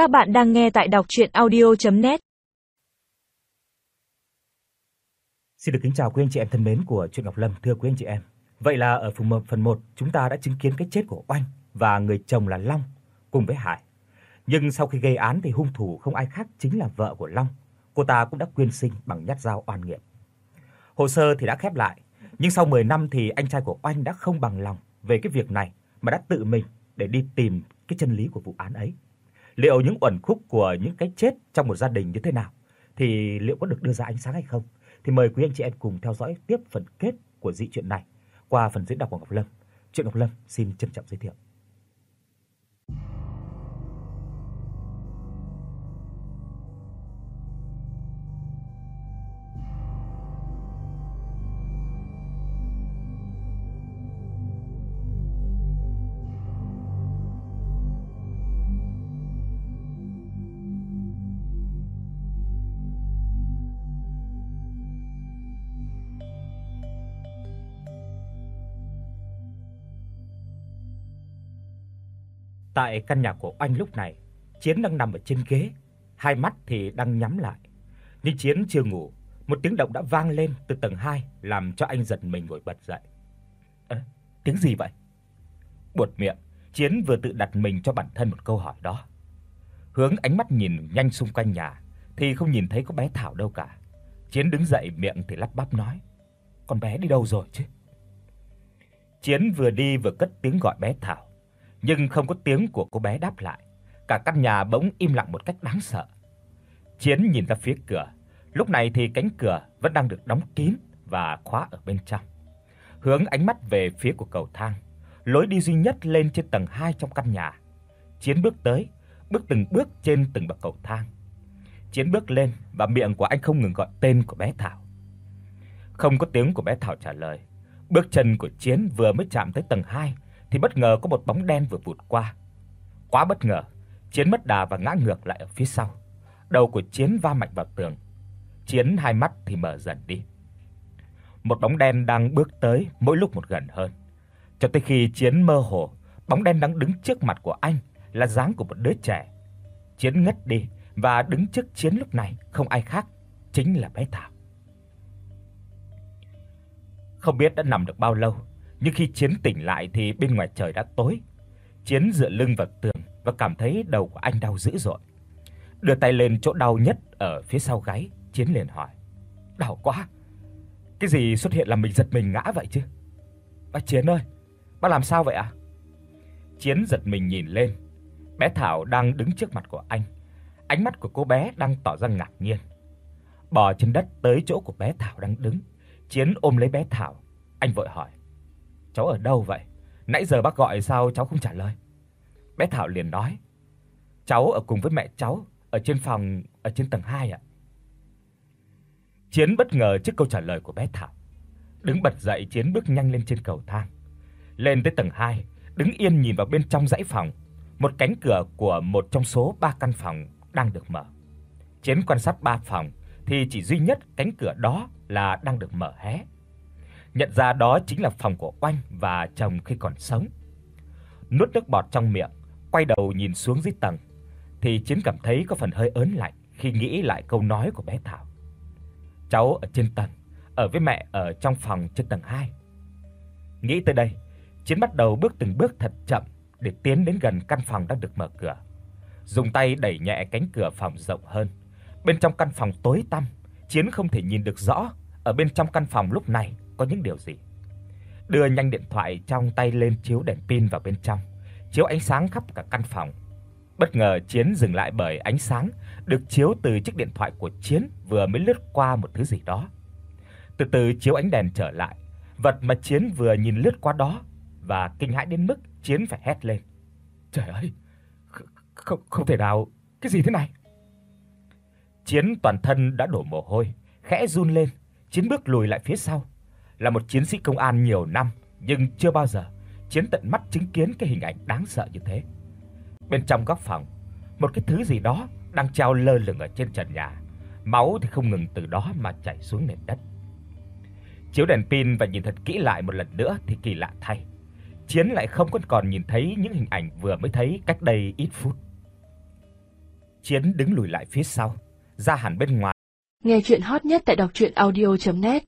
Các bạn đang nghe tại đọc audio net Xin được kính chào quý anh chị em thân mến của truyện Ngọc Lâm, thưa quý anh chị em. Vậy là ở phần 1 phần 1 chúng ta đã chứng kiến cái chết của Oanh và người chồng là Long cùng với Hải. Nhưng sau khi gây án thì hung thủ không ai khác chính là vợ của Long. Cô ta cũng đã quyên sinh bằng nhát dao oan nghiệt. Hồ sơ thì đã khép lại, nhưng sau 10 năm thì anh trai của Oanh đã không bằng lòng về cái việc này mà đã tự mình để đi tìm cái chân lý của vụ án ấy. Liệu những uẩn khúc của những cái chết trong một gia đình như thế nào thì liệu có được đưa ra ánh sáng hay không? Thì mời quý anh chị em cùng theo dõi tiếp phần kết của dị truyện này qua phần diễn đọc của Ngọc Lâm. Truyện Ngọc Lâm xin trân trọng giới thiệu. Tại căn nhà của Oanh lúc này, Chiến đang nằm ở trên ghế, hai mắt thì đang nhắm lại. Nhưng Chiến chưa ngủ, một tiếng động đã vang lên từ tầng 2 làm cho anh giật mình ngồi bật dậy. Ơ, tiếng gì vậy? Buột miệng, Chiến vừa tự đặt mình cho bản thân một câu hỏi đó. Hướng ánh mắt nhìn nhanh xung quanh nhà thì không nhìn thấy có bé Thảo đâu cả. Chiến đứng dậy miệng thì lắp bắp nói: "Con bé đi đâu rồi chứ?" Chiến vừa đi vừa cất tiếng gọi bé Thảo nhưng không có tiếng của cô bé đáp lại. Cả căn nhà bỗng im lặng một cách đáng sợ. Chiến nhìn ra phía cửa, lúc này thì cánh cửa vẫn đang được đóng kín và khóa ở bên trong. Hướng ánh mắt về phía của cầu thang, lối đi duy nhất lên trên tầng 2 trong căn nhà. Chiến bước tới, bước từng bước trên từng bậc cầu thang. Chiến bước lên và miệng của anh không ngừng gọi tên của bé Thảo. Không có tiếng của bé Thảo trả lời. Bước chân của Chiến vừa mới chạm tới tầng 2 thì bất ngờ có một bóng đen vừa vụt qua. Quá bất ngờ, Chiến mất đà và ngã ngược lại ở phía sau. Đầu của Chiến va mạnh vào tường. Chiến hai mắt thì mở dần đi. Một bóng đen đang bước tới mỗi lúc một gần hơn. Cho tới khi Chiến mơ hồ, bóng đen đang đứng trước mặt của anh là dáng của một đứa trẻ. Chiến ngất đi và đứng trước Chiến lúc này không ai khác, chính là bé Thảo. Không biết đã nằm được bao lâu, nhưng khi Chiến tỉnh lại thì bên ngoài trời đã tối. Chiến dựa lưng vào tường và cảm thấy đầu của anh đau dữ dội. Đưa tay lên chỗ đau nhất ở phía sau gáy, Chiến liền hỏi: "Đau quá. Cái gì xuất hiện làm mình giật mình ngã vậy chứ?" "Bác Chiến ơi, bác làm sao vậy ạ?" À? Chiến giật mình nhìn lên. Bé Thảo đang đứng trước mặt của anh. Ánh mắt của cô bé đang tỏ ra ngạc nhiên. Bò trên đất tới chỗ của bé Thảo đang đứng, Chiến ôm lấy bé Thảo, anh vội hỏi: Cháu ở đâu vậy? Nãy giờ bác gọi sao cháu không trả lời?" Bé Thảo liền nói: "Cháu ở cùng với mẹ cháu ở trên phòng ở trên tầng 2 ạ." Chiến bất ngờ trước câu trả lời của bé Thảo. Đứng bật dậy Chiến bước nhanh lên trên cầu thang. Lên tới tầng 2, đứng yên nhìn vào bên trong dãy phòng, một cánh cửa của một trong số 3 căn phòng đang được mở. Chiến quan sát 3 phòng thì chỉ duy nhất cánh cửa đó là đang được mở hé nhận ra đó chính là phòng của Oanh và chồng khi còn sống. Nuốt nước bọt trong miệng, quay đầu nhìn xuống dưới tầng thì Chiến cảm thấy có phần hơi ớn lạnh khi nghĩ lại câu nói của bé Thảo. Cháu ở trên tầng, ở với mẹ ở trong phòng trên tầng 2. Nghĩ tới đây, Chiến bắt đầu bước từng bước thật chậm để tiến đến gần căn phòng đang được mở cửa. Dùng tay đẩy nhẹ cánh cửa phòng rộng hơn. Bên trong căn phòng tối tăm, Chiến không thể nhìn được rõ ở bên trong căn phòng lúc này có những điều gì. Đưa nhanh điện thoại trong tay lên chiếu đèn pin vào bên trong, chiếu ánh sáng khắp cả căn phòng. Bất ngờ Chiến dừng lại bởi ánh sáng được chiếu từ chiếc điện thoại của Chiến vừa mới lướt qua một thứ gì đó. Từ từ chiếu ánh đèn trở lại, vật mà Chiến vừa nhìn lướt qua đó và kinh hãi đến mức Chiến phải hét lên. Trời ơi, không không thể nào, cái gì thế này? Chiến toàn thân đã đổ mồ hôi, khẽ run lên, Chiến bước lùi lại phía sau, là một chiến sĩ công an nhiều năm nhưng chưa bao giờ Chiến tận mắt chứng kiến cái hình ảnh đáng sợ như thế. Bên trong góc phòng, một cái thứ gì đó đang treo lơ lửng ở trên trần nhà, máu thì không ngừng từ đó mà chảy xuống nền đất. Chiếu đèn pin và nhìn thật kỹ lại một lần nữa thì kỳ lạ thay. Chiến lại không còn nhìn thấy những hình ảnh vừa mới thấy cách đây ít phút. Chiến đứng lùi lại phía sau, ra hẳn bên ngoài. Nghe truyện hot nhất tại doctruyenaudio.net